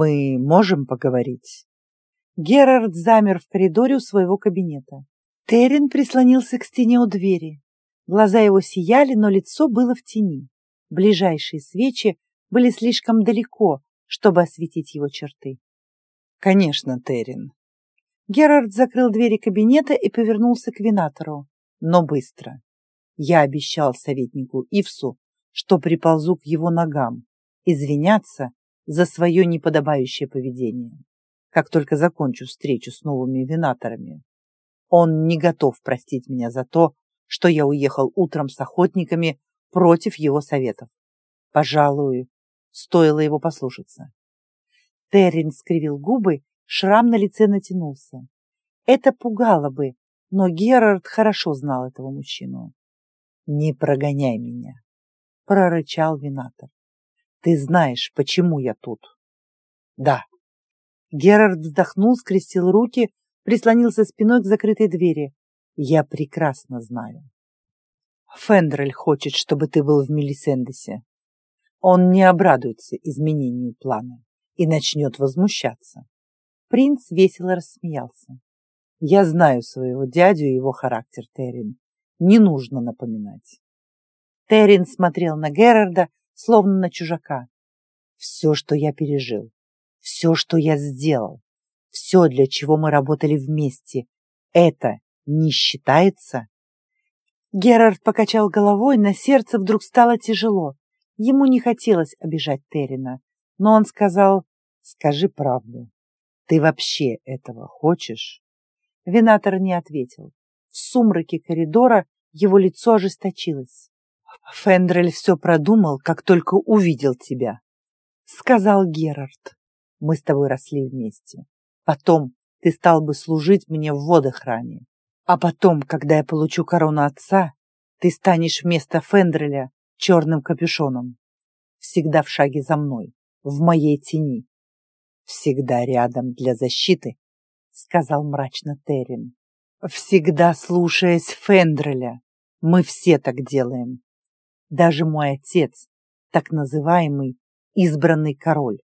Мы можем поговорить?» Герард замер в коридоре у своего кабинета. Террин прислонился к стене у двери. Глаза его сияли, но лицо было в тени. Ближайшие свечи были слишком далеко, чтобы осветить его черты. «Конечно, Террин». Герард закрыл двери кабинета и повернулся к винатору, но быстро. Я обещал советнику Ивсу, что приползу к его ногам, извиняться за свое неподобающее поведение, как только закончу встречу с новыми винаторами. Он не готов простить меня за то, что я уехал утром с охотниками против его советов. Пожалуй, стоило его послушаться. Террин скривил губы, шрам на лице натянулся. Это пугало бы, но Герард хорошо знал этого мужчину. «Не прогоняй меня», — прорычал Винатор. «Ты знаешь, почему я тут?» «Да». Герард вздохнул, скрестил руки, прислонился спиной к закрытой двери. «Я прекрасно знаю. Фендрель хочет, чтобы ты был в Мелисендесе. Он не обрадуется изменению плана и начнет возмущаться. Принц весело рассмеялся. Я знаю своего дядю и его характер, Террин. Не нужно напоминать. Террин смотрел на Герарда, словно на чужака. Все, что я пережил, все, что я сделал, все, для чего мы работали вместе, это не считается? Герард покачал головой, на сердце вдруг стало тяжело. Ему не хотелось обижать Террина, но он сказал, скажи правду. Ты вообще этого хочешь? Винатор не ответил. В сумраке коридора его лицо ожесточилось. Фендрель все продумал, как только увидел тебя, сказал Герард. Мы с тобой росли вместе. Потом ты стал бы служить мне в водохране. А потом, когда я получу корону отца, ты станешь вместо Фендреля черным капюшоном. Всегда в шаге за мной, в моей тени. Всегда рядом для защиты, сказал мрачно Террин. Всегда слушаясь Фендреля. Мы все так делаем. Даже мой отец, так называемый избранный король.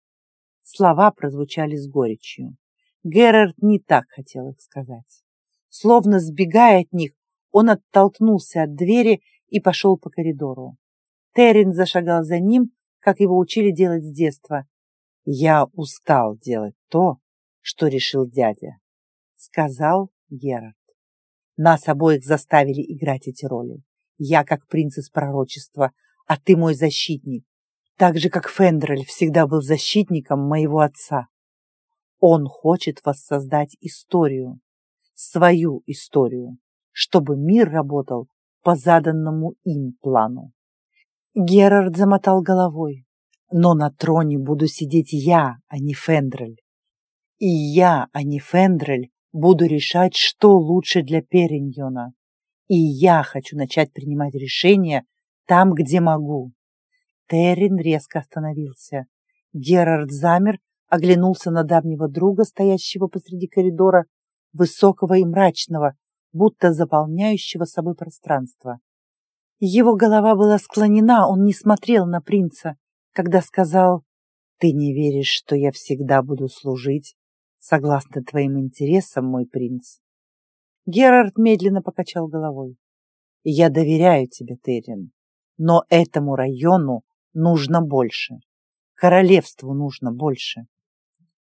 Слова прозвучали с горечью. Герард не так хотел их сказать. Словно сбегая от них, он оттолкнулся от двери и пошел по коридору. Террин зашагал за ним, как его учили делать с детства. «Я устал делать то, что решил дядя», — сказал Герард. «Нас обоих заставили играть эти роли. Я как принц из пророчества, а ты мой защитник, так же, как Фендрель всегда был защитником моего отца. Он хочет воссоздать историю, свою историю, чтобы мир работал по заданному им плану. Герард замотал головой. Но на троне буду сидеть я, а не Фендрель. И я, а не Фендрель, буду решать, что лучше для Периньона. И я хочу начать принимать решения там, где могу. Террин резко остановился. Герард замер, оглянулся на давнего друга, стоящего посреди коридора, высокого и мрачного, будто заполняющего собой пространство. Его голова была склонена, он не смотрел на принца, когда сказал «Ты не веришь, что я всегда буду служить, согласно твоим интересам, мой принц?» Герард медленно покачал головой. «Я доверяю тебе, Террин, но этому району нужно больше. Королевству нужно больше.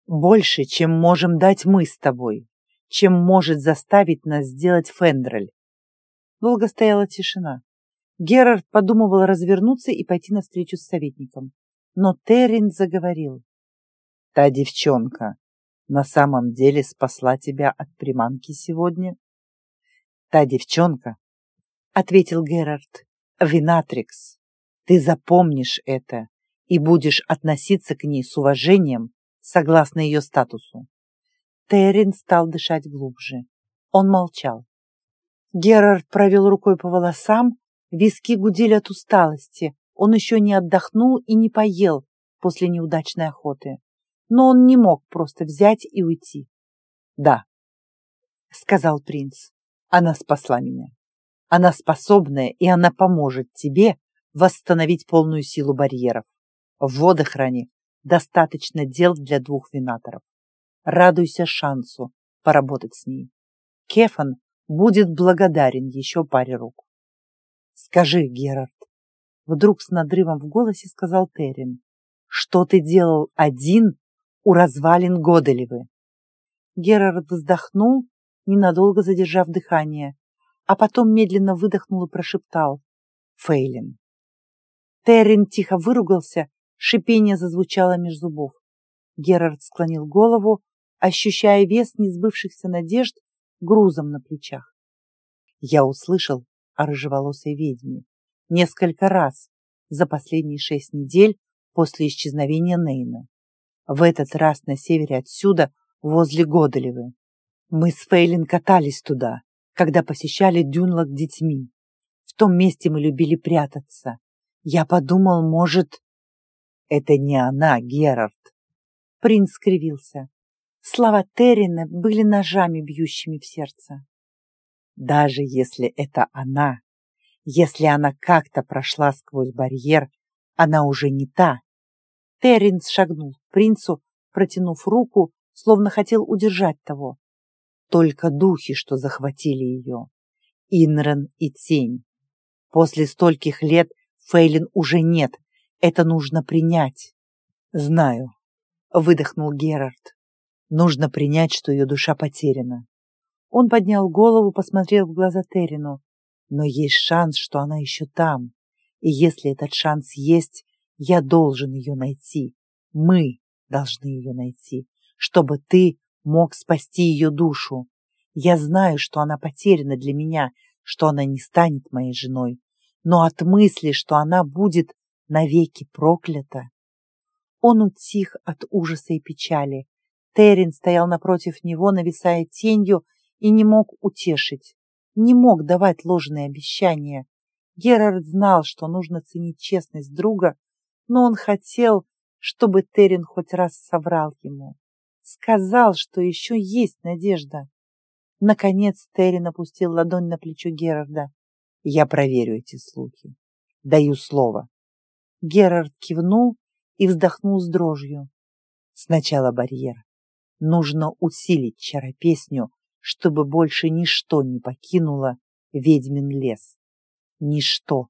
Больше, чем можем дать мы с тобой чем может заставить нас сделать Фендрель. Долго стояла тишина. Герард подумывал развернуться и пойти навстречу с советником. Но Террин заговорил. «Та девчонка на самом деле спасла тебя от приманки сегодня?» «Та девчонка», — ответил Герард, — «Винатрикс. Ты запомнишь это и будешь относиться к ней с уважением согласно ее статусу. Террин стал дышать глубже. Он молчал. Герард провел рукой по волосам, виски гудели от усталости. Он еще не отдохнул и не поел после неудачной охоты. Но он не мог просто взять и уйти. «Да», — сказал принц, — «она спасла меня. Она способная, и она поможет тебе восстановить полную силу барьеров. В водохране достаточно дел для двух винаторов. Радуйся шансу поработать с ней. Кефан будет благодарен еще паре рук. Скажи, Герард, вдруг с надрывом в голосе сказал Террин, что ты делал один у развалин Годелевы? Герард вздохнул, ненадолго задержав дыхание, а потом медленно выдохнул и прошептал «Фейлин». Террин тихо выругался, шипение зазвучало меж зубов. Герард склонил голову, ощущая вес несбывшихся надежд грузом на плечах. Я услышал о рыжеволосой ведьме несколько раз за последние шесть недель после исчезновения Нейна. В этот раз на севере отсюда, возле Годелевы. Мы с Фейлин катались туда, когда посещали Дюнлок детьми. В том месте мы любили прятаться. Я подумал, может... Это не она, Герард. Принц скривился. Слова Террина были ножами, бьющими в сердце. Даже если это она, если она как-то прошла сквозь барьер, она уже не та. Террин шагнул к принцу, протянув руку, словно хотел удержать того. Только духи, что захватили ее. Инрен и Тень. После стольких лет Фейлин уже нет. Это нужно принять. Знаю, выдохнул Герард. Нужно принять, что ее душа потеряна. Он поднял голову, посмотрел в глаза Терину. Но есть шанс, что она еще там. И если этот шанс есть, я должен ее найти. Мы должны ее найти, чтобы ты мог спасти ее душу. Я знаю, что она потеряна для меня, что она не станет моей женой. Но от мысли, что она будет навеки проклята... Он утих от ужаса и печали, Террин стоял напротив него, нависая тенью, и не мог утешить, не мог давать ложные обещания. Герард знал, что нужно ценить честность друга, но он хотел, чтобы Террин хоть раз соврал ему. Сказал, что еще есть надежда. Наконец Террин опустил ладонь на плечо Герарда. «Я проверю эти слухи. Даю слово». Герард кивнул и вздохнул с дрожью. Сначала барьер. Нужно усилить чаропесню, чтобы больше ничто не покинуло ведьмин лес. Ничто,